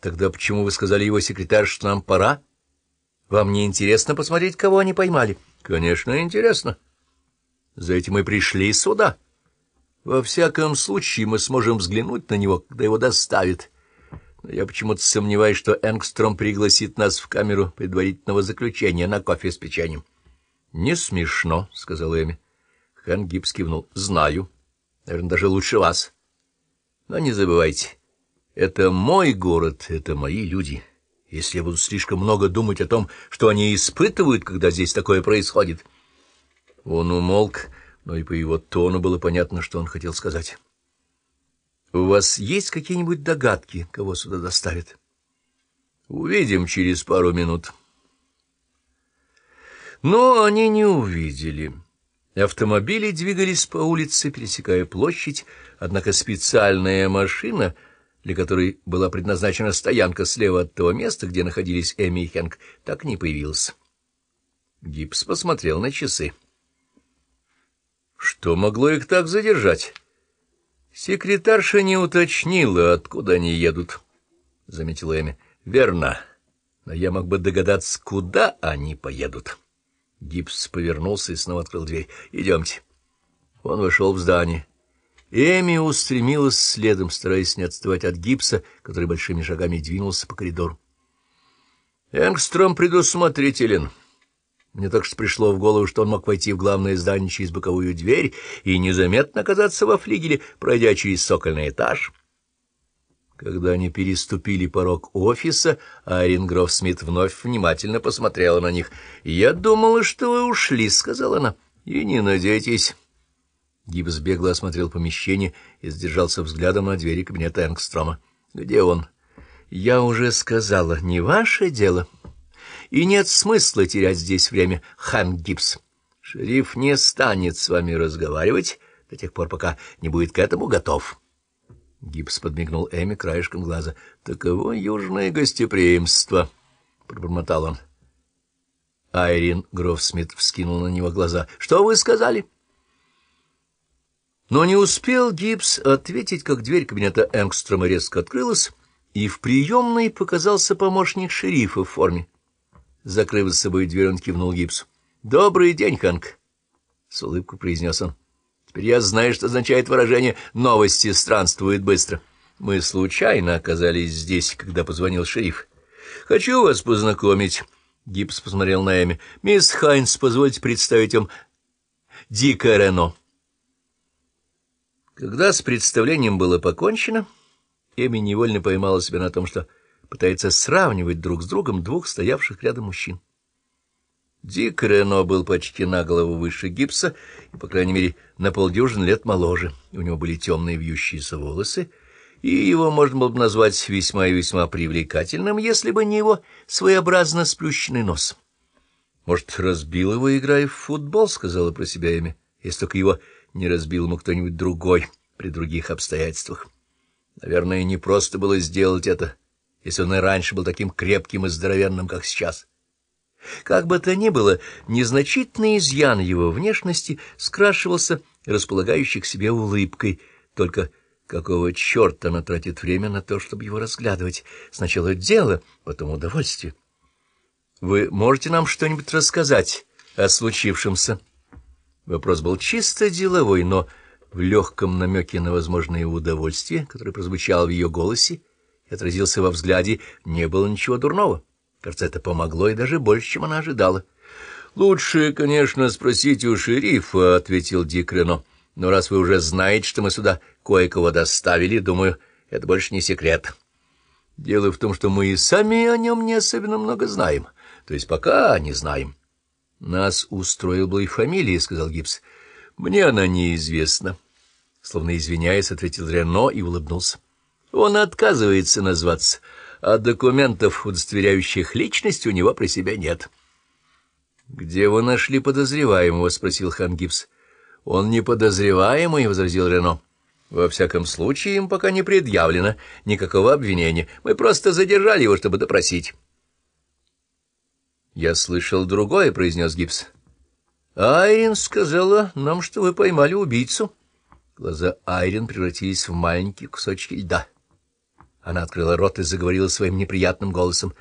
Тогда почему вы сказали его секретарь, что нам пора? Вам не интересно посмотреть, кого они поймали? Конечно, интересно. За этим мы пришли сюда. Во всяком случае, мы сможем взглянуть на него, когда его доставят. Но я почему-то сомневаюсь, что Энгстром пригласит нас в камеру предварительного заключения на кофе с печеньем. — Не смешно, — сказал Эми. Хэн Гибс кивнул. — Знаю. Наверное, даже лучше вас. Но не забывайте, это мой город, это мои люди. Если я буду слишком много думать о том, что они испытывают, когда здесь такое происходит... Он умолк, но и по его тону было понятно, что он хотел сказать. — У вас есть какие-нибудь догадки, кого сюда доставят? — Увидим через пару минут. Но они не увидели. Автомобили двигались по улице, пересекая площадь, однако специальная машина, для которой была предназначена стоянка слева от того места, где находились Эми и Хэнк, так не появилась. Гипс посмотрел на часы. Что могло их так задержать? Секретарша не уточнила, откуда они едут, — заметила Эми. — Верно, но я мог бы догадаться, куда они поедут. Гипс повернулся и снова открыл дверь. — Идемте. Он вошел в здание. Эми устремилась следом, стараясь не отставать от гипса, который большими шагами двинулся по коридору. Энгстром предусмотрителен. Мне так что пришло в голову, что он мог войти в главное здание через боковую дверь и незаметно оказаться во флигеле, пройдя через сокольный этаж. Когда они переступили порог офиса, Айрин Грофсмит вновь внимательно посмотрела на них. — Я думала, что вы ушли, — сказала она. — И не надейтесь. Гибс бегло осмотрел помещение и задержался взглядом на двери кабинета Энгстрома. — Где он? — Я уже сказала, не ваше дело. — и нет смысла терять здесь время, хан Гибс. Шериф не станет с вами разговаривать до тех пор, пока не будет к этому готов. Гибс подмигнул Эми краешком глаза. — Таково южное гостеприимство, — пробормотал он. Айрин Грофсмит вскинул на него глаза. — Что вы сказали? Но не успел Гибс ответить, как дверь кабинета Энгстрома резко открылась, и в приемной показался помощник шерифа в форме. Закрыв за собой дверь, он кивнул гипсу. — Добрый день, Ханк! — с улыбкой произнес он. — Теперь я знаю, что означает выражение «новости странствуют быстро». Мы случайно оказались здесь, когда позвонил шериф. — Хочу вас познакомить. Гипс посмотрел на Эми. — Мисс Хайнс, позвольте представить вам Дика Рено. Когда с представлением было покончено, Эми невольно поймала себя на том, что пытается сравнивать друг с другом двух стоявших рядом мужчин. Дик Рено был почти на голову выше гипса и, по крайней мере, на полдюжин лет моложе. У него были темные вьющиеся волосы, и его можно было бы назвать весьма и весьма привлекательным, если бы не его своеобразно сплющенный нос. «Может, разбил его, играя в футбол?» — сказала про себя Эми, если только его не разбил ему кто-нибудь другой при других обстоятельствах. Наверное, не просто было сделать это — если он и раньше был таким крепким и здоровенным, как сейчас. Как бы то ни было, незначительный изъян его внешности скрашивался располагающей к себе улыбкой, только какого черта она тратит время на то, чтобы его разглядывать? Сначала дело, потом удовольствие. Вы можете нам что-нибудь рассказать о случившемся? Вопрос был чисто деловой, но в легком намеке на возможное удовольствие, которое прозвучало в ее голосе, и отразился во взгляде, не было ничего дурного. Кажется, это помогло и даже больше, чем она ожидала. — Лучше, конечно, спросить у шерифа, — ответил Дик Рено. — Но раз вы уже знаете, что мы сюда кое-кого доставили, думаю, это больше не секрет. Дело в том, что мы и сами о нем не особенно много знаем. То есть пока не знаем. — Нас устроил бы и фамилия, — сказал Гипс. — Мне она неизвестна. Словно извиняясь, ответил Рено и улыбнулся. Он отказывается назваться, а документов, удостоверяющих личность, у него при себе нет. — Где вы нашли подозреваемого? — спросил хан Гипс. — Он не подозреваемый, — возразил Рено. — Во всяком случае, им пока не предъявлено никакого обвинения. Мы просто задержали его, чтобы допросить. — Я слышал другое, — произнес Гипс. — Айрин сказала нам, что вы поймали убийцу. Глаза Айрин превратились в маленькие кусочки льда. Она открыла рот и заговорила своим неприятным голосом.